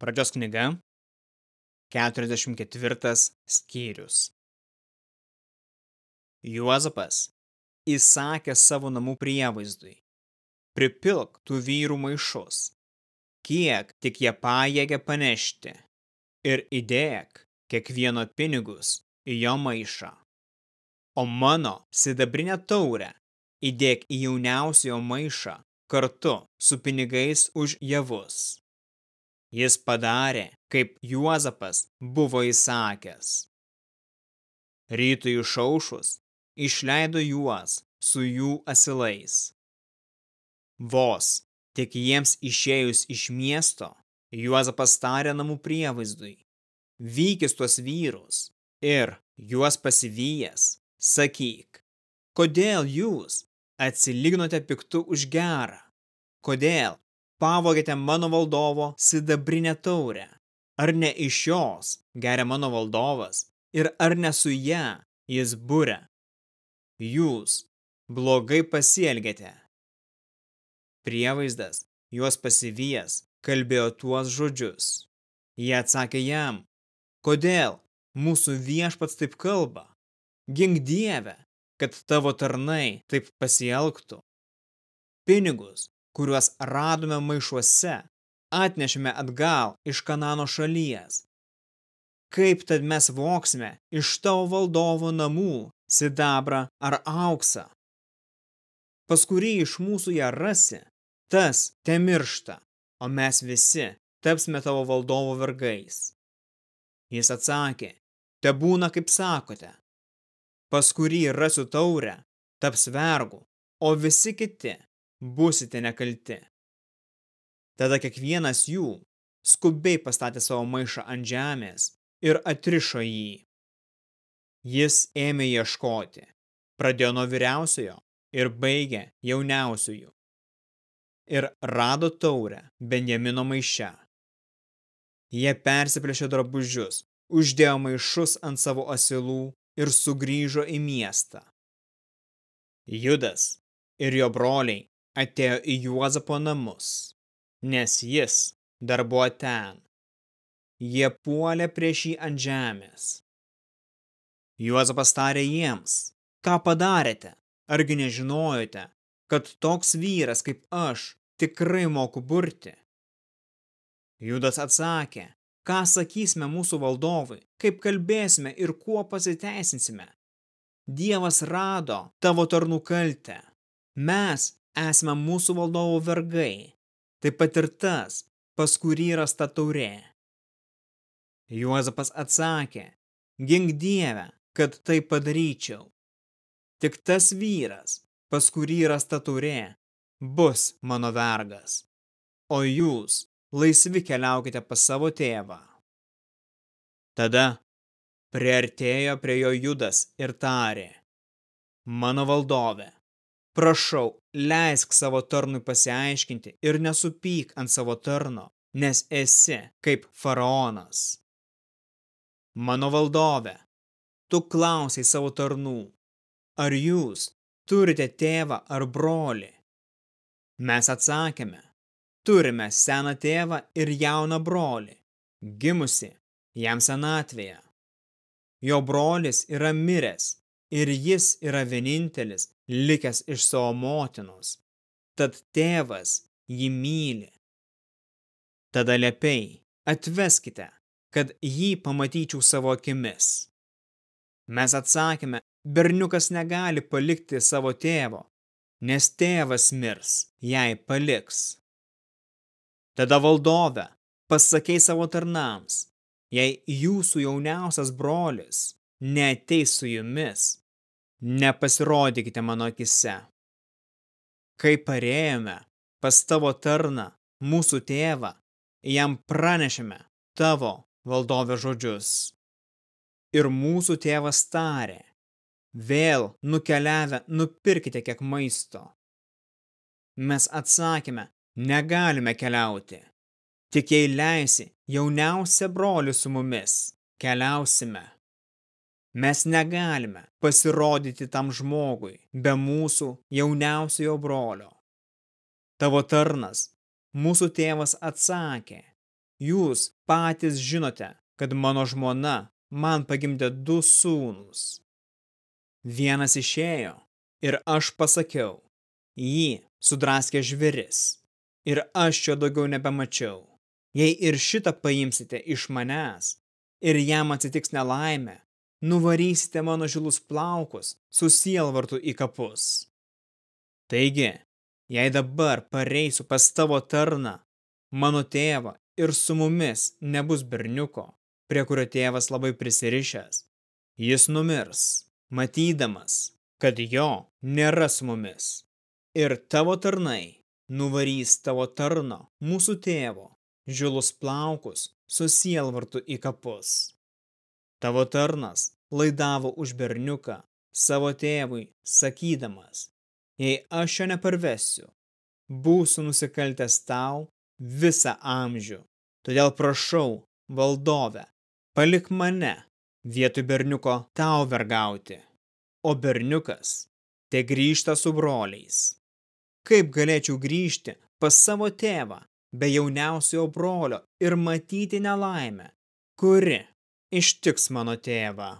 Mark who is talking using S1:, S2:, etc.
S1: Pradžios knyga, 44 skyrius. Juozapas įsakė savo namų prievaizdui. Pripilk tų vyrų maišus, kiek tik jie pajėgia panešti, ir įdėk kiekvieno pinigus į jo maišą. O mano sidabrinę taurę įdėk į jauniausiojo maišą kartu su pinigais už javus. Jis padarė, kaip Juozapas buvo įsakęs. Rytui išaušus išleido juos su jų asilais. Vos tik jiems išėjus iš miesto, Juozapas tarė namų prievaizdui. Vykis tuos vyrus ir juos pasivyjęs, sakyk, kodėl jūs atsilygnote piktu už gerą? Kodėl pavogėte mano valdovo sidabrinę taurę? Ar ne iš jos geria mano valdovas ir ar ne su ją jis būrė? Jūs blogai pasielgėte. Prievaizdas, juos pasivyjas, kalbėjo tuos žodžius. Jie atsakė jam, kodėl mūsų viešpats taip kalba? Gink Dieve, kad tavo tarnai taip pasielgtų. Pinigus, kuriuos radome maišuose, atnešime atgal iš Kanano šalies. Kaip tad mes voksime iš tavo valdovo namų sidabrą ar auksą? Pas kurį iš mūsų ją rasi, tas te miršta, o mes visi tapsime tavo valdovo vergais. Jis atsakė, te būna kaip sakote, pas kurį rasiu taurę, taps vergu, o visi kiti busite nekalti. Tada kiekvienas jų skubiai pastatė savo maišą ant žemės ir atrišo jį. Jis ėmė ieškoti, pradėjo nuo vyriausiojo ir baigė jauniausiųjų. Ir rado taurę Benjamino maiše. Jie persiplėšė drabužius, uždėjo maišus ant savo asilų ir sugrįžo į miestą. Judas ir jo broliai atėjo į Juozapo namus, nes jis dar buvo ten. Jie puolė prieš jį ant žemės. Juozapas tarė jiems, ką padarėte, argi nežinojote, kad toks vyras kaip aš tikrai moku burti? Judas atsakė, Ką sakysime mūsų valdovui, kaip kalbėsime ir kuo pasiteisinsime? Dievas rado tavo tarnų kaltę. Mes esame mūsų valdovo vergai, taip pat ir tas, pas kurį rasta taurė. Juozapas atsakė, gink Dievę, kad tai padaryčiau. Tik tas vyras, pas kurį rasta taurė, bus mano vergas, o jūs laisvi keliaukite pas savo tėvą. Tada priartėjo prie jo judas ir tarė, mano valdove, prašau, leisk savo tarnui pasiaiškinti ir nesupyk ant savo tarno, nes esi kaip faraonas. Mano valdove, tu klausiai savo tarnų, ar jūs turite tėvą ar brolį? Mes atsakėme, Turime seną tėvą ir jauną brolį, gimusi jam senatvėje. Jo brolis yra miręs ir jis yra vienintelis likęs iš savo motinos, tad tėvas jį myli. Tada lepiai atveskite, kad jį pamatyčiau savo akimis. Mes atsakėme, berniukas negali palikti savo tėvo, nes tėvas mirs, jei paliks. Tada valdove, pasakei savo tarnams, jei jūsų jauniausias brolis neateis su jumis, nepasirodykite mano akise. Kai parėjome pas tavo tarną, mūsų tėvą, jam pranešėme tavo valdovė žodžius. Ir mūsų tėvas tarė, vėl nukeliavę nupirkite kiek maisto. Mes atsakėme, negalime keliauti. Tik jei leisi jauniausia brolių su mumis, keliausime. Mes negalime pasirodyti tam žmogui be mūsų jauniausiojo brolio. Tavo tarnas, mūsų tėvas atsakė, jūs patys žinote, kad mano žmona man pagimdė du sūnus. Vienas išėjo ir aš pasakiau, jį sudraskė žviris ir aš jo daugiau nebemačiau. Jei ir šitą paimsite iš manęs ir jam atsitiks nelaimė, nuvarysite mano žilus plaukus su sielvartu į kapus. Taigi, jei dabar pareisiu pas tavo tarną, mano tėvą ir su mumis nebus berniuko, prie kurio tėvas labai prisirišęs, jis numirs, matydamas, kad jo nėra su mumis. Ir tavo tarnai nuvarys tavo tarno, mūsų tėvo, žilus plaukus su sielvartu į kapus. Tavo tarnas laidavo už berniuką savo tėvui, sakydamas, jei aš jo neparvesiu, būsiu nusikaltęs tau visą amžių. Todėl prašau, valdove, palik mane vietoj berniuko tau vergauti. O berniukas te grįžta su broliais. Kaip galėčiau grįžti pas savo tėvą be jauniausiojo brolio ir matyti nelaimę, kuri ištiks mano tėvą.